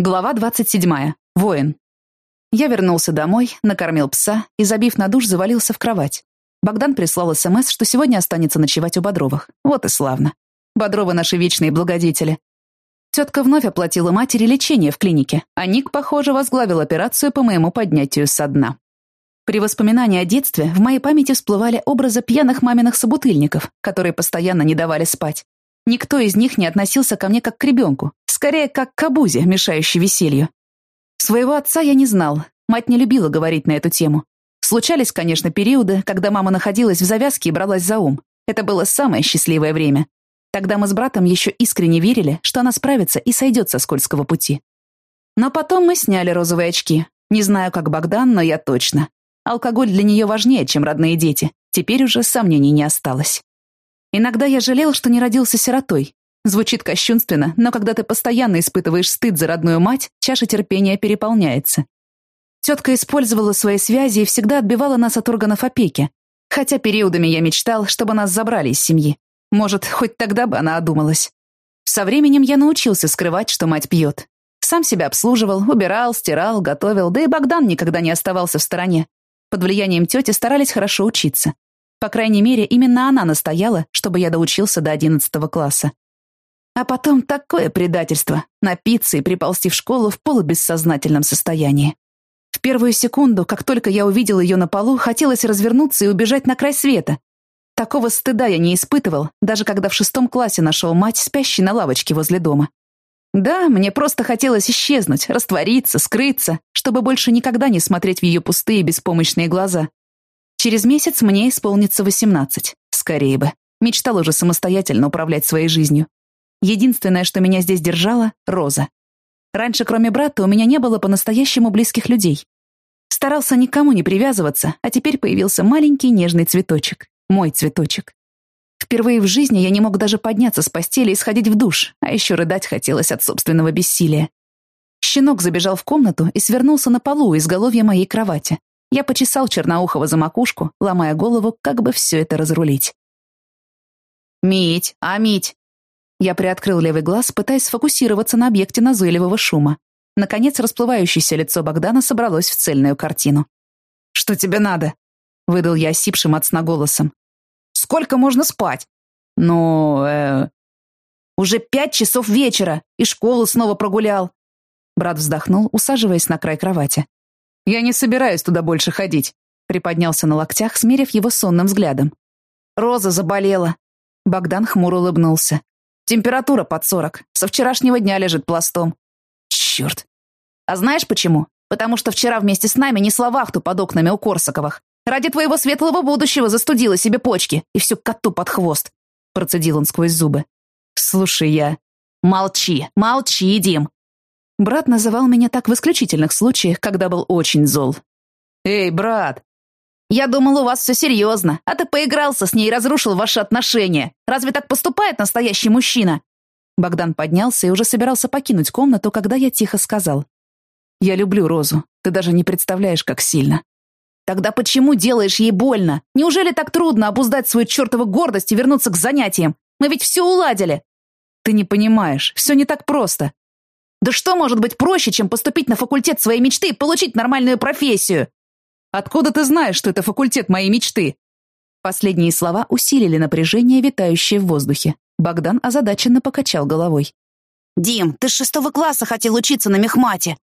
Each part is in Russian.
Глава 27. Воин. Я вернулся домой, накормил пса и, забив на душ, завалился в кровать. Богдан прислал СМС, что сегодня останется ночевать у Бодровых. Вот и славно. Бодровы наши вечные благодетели. Тетка вновь оплатила матери лечение в клинике, а Ник, похоже, возглавил операцию по моему поднятию со дна. При воспоминании о детстве в моей памяти всплывали образы пьяных маминых собутыльников, которые постоянно не давали спать. Никто из них не относился ко мне как к ребенку, скорее как к обузе, мешающей веселью. Своего отца я не знал, мать не любила говорить на эту тему. Случались, конечно, периоды, когда мама находилась в завязке и бралась за ум. Это было самое счастливое время. Тогда мы с братом еще искренне верили, что она справится и сойдет со скользкого пути. Но потом мы сняли розовые очки. Не знаю, как Богдан, но я точно. Алкоголь для нее важнее, чем родные дети. Теперь уже сомнений не осталось. Иногда я жалел, что не родился сиротой. Звучит кощунственно, но когда ты постоянно испытываешь стыд за родную мать, чаша терпения переполняется. Тетка использовала свои связи и всегда отбивала нас от органов опеки. Хотя периодами я мечтал, чтобы нас забрали из семьи. Может, хоть тогда бы она одумалась. Со временем я научился скрывать, что мать пьет. Сам себя обслуживал, убирал, стирал, готовил, да и Богдан никогда не оставался в стороне. Под влиянием тети старались хорошо учиться. По крайней мере, именно она настояла, чтобы я доучился до одиннадцатого класса. А потом такое предательство — напиться и приползти в школу в полубессознательном состоянии. В первую секунду, как только я увидел ее на полу, хотелось развернуться и убежать на край света. Такого стыда я не испытывал, даже когда в шестом классе нашел мать, спящей на лавочке возле дома. Да, мне просто хотелось исчезнуть, раствориться, скрыться, чтобы больше никогда не смотреть в ее пустые беспомощные глаза. Через месяц мне исполнится восемнадцать. Скорее бы. Мечтал уже самостоятельно управлять своей жизнью. Единственное, что меня здесь держало — Роза. Раньше, кроме брата, у меня не было по-настоящему близких людей. Старался никому не привязываться, а теперь появился маленький нежный цветочек. Мой цветочек. Впервые в жизни я не мог даже подняться с постели и сходить в душ, а еще рыдать хотелось от собственного бессилия. Щенок забежал в комнату и свернулся на полу у изголовья моей кровати. Я почесал Черноухова за макушку, ломая голову, как бы все это разрулить. «Мить! А, Мить!» Я приоткрыл левый глаз, пытаясь сфокусироваться на объекте назойливого шума. Наконец, расплывающееся лицо Богдана собралось в цельную картину. «Что тебе надо?» — выдал я осипшим от сна голосом. «Сколько можно спать?» «Ну, э...» «Уже пять часов вечера, и школу снова прогулял». Брат вздохнул, усаживаясь на край кровати. «Я не собираюсь туда больше ходить», — приподнялся на локтях, смерив его сонным взглядом. «Роза заболела». Богдан хмуро улыбнулся. «Температура под сорок. Со вчерашнего дня лежит пластом». «Черт». «А знаешь почему? Потому что вчера вместе с нами несла вахту под окнами у Корсаковых. Ради твоего светлого будущего застудила себе почки и всю коту под хвост», — процедил он сквозь зубы. «Слушай, я...» «Молчи, молчи, Дим. Брат называл меня так в исключительных случаях, когда был очень зол. «Эй, брат!» «Я думал, у вас все серьезно, а ты поигрался с ней и разрушил ваши отношения. Разве так поступает настоящий мужчина?» Богдан поднялся и уже собирался покинуть комнату, когда я тихо сказал. «Я люблю Розу. Ты даже не представляешь, как сильно». «Тогда почему делаешь ей больно? Неужели так трудно обуздать свою чертову гордость и вернуться к занятиям? Мы ведь все уладили!» «Ты не понимаешь, все не так просто. Да что может быть проще, чем поступить на факультет своей мечты и получить нормальную профессию? Откуда ты знаешь, что это факультет моей мечты? Последние слова усилили напряжение, витающее в воздухе. Богдан озадаченно покачал головой. «Дим, ты с шестого класса хотел учиться на мехмате».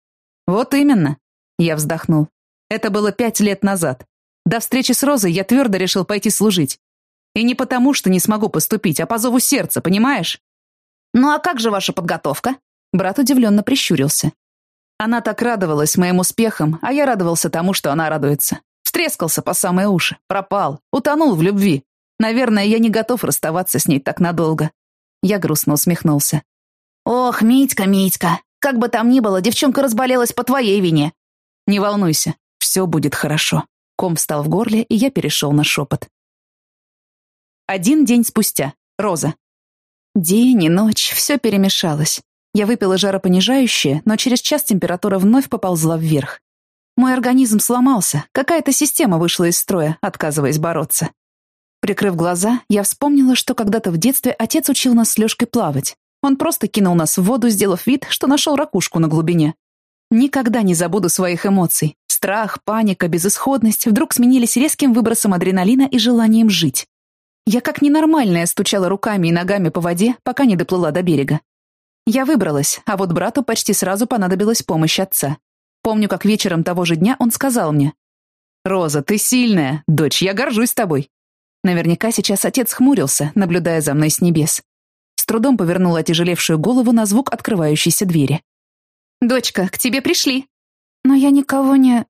«Вот именно», — я вздохнул. «Это было пять лет назад. До встречи с Розой я твердо решил пойти служить. И не потому, что не смогу поступить, а по зову сердца, понимаешь?» «Ну а как же ваша подготовка?» Брат удивленно прищурился. Она так радовалась моим успехам, а я радовался тому, что она радуется. Встрескался по самые уши, пропал, утонул в любви. Наверное, я не готов расставаться с ней так надолго. Я грустно усмехнулся. «Ох, Митька, Митька, как бы там ни было, девчонка разболелась по твоей вине». «Не волнуйся, все будет хорошо». Ком встал в горле, и я перешел на шепот. Один день спустя. Роза. День и ночь, все перемешалось. Я выпила жаропонижающее, но через час температура вновь поползла вверх. Мой организм сломался, какая-то система вышла из строя, отказываясь бороться. Прикрыв глаза, я вспомнила, что когда-то в детстве отец учил нас с Лёшкой плавать. Он просто кинул нас в воду, сделав вид, что нашел ракушку на глубине. Никогда не забуду своих эмоций. Страх, паника, безысходность вдруг сменились резким выбросом адреналина и желанием жить. Я как ненормальная стучала руками и ногами по воде, пока не доплыла до берега. Я выбралась, а вот брату почти сразу понадобилась помощь отца. Помню, как вечером того же дня он сказал мне. «Роза, ты сильная. Дочь, я горжусь тобой». Наверняка сейчас отец хмурился, наблюдая за мной с небес. С трудом повернула отяжелевшую голову на звук открывающейся двери. «Дочка, к тебе пришли». «Но я никого не...»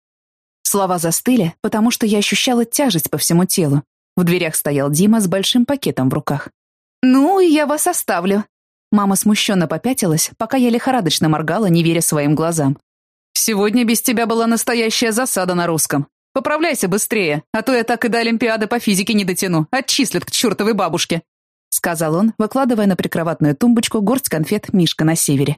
Слова застыли, потому что я ощущала тяжесть по всему телу. В дверях стоял Дима с большим пакетом в руках. «Ну, я вас оставлю». Мама смущенно попятилась, пока я лихорадочно моргала, не веря своим глазам. «Сегодня без тебя была настоящая засада на русском. Поправляйся быстрее, а то я так и до Олимпиады по физике не дотяну. Отчислят к чертовой бабушке», — сказал он, выкладывая на прикроватную тумбочку горсть конфет «Мишка на севере».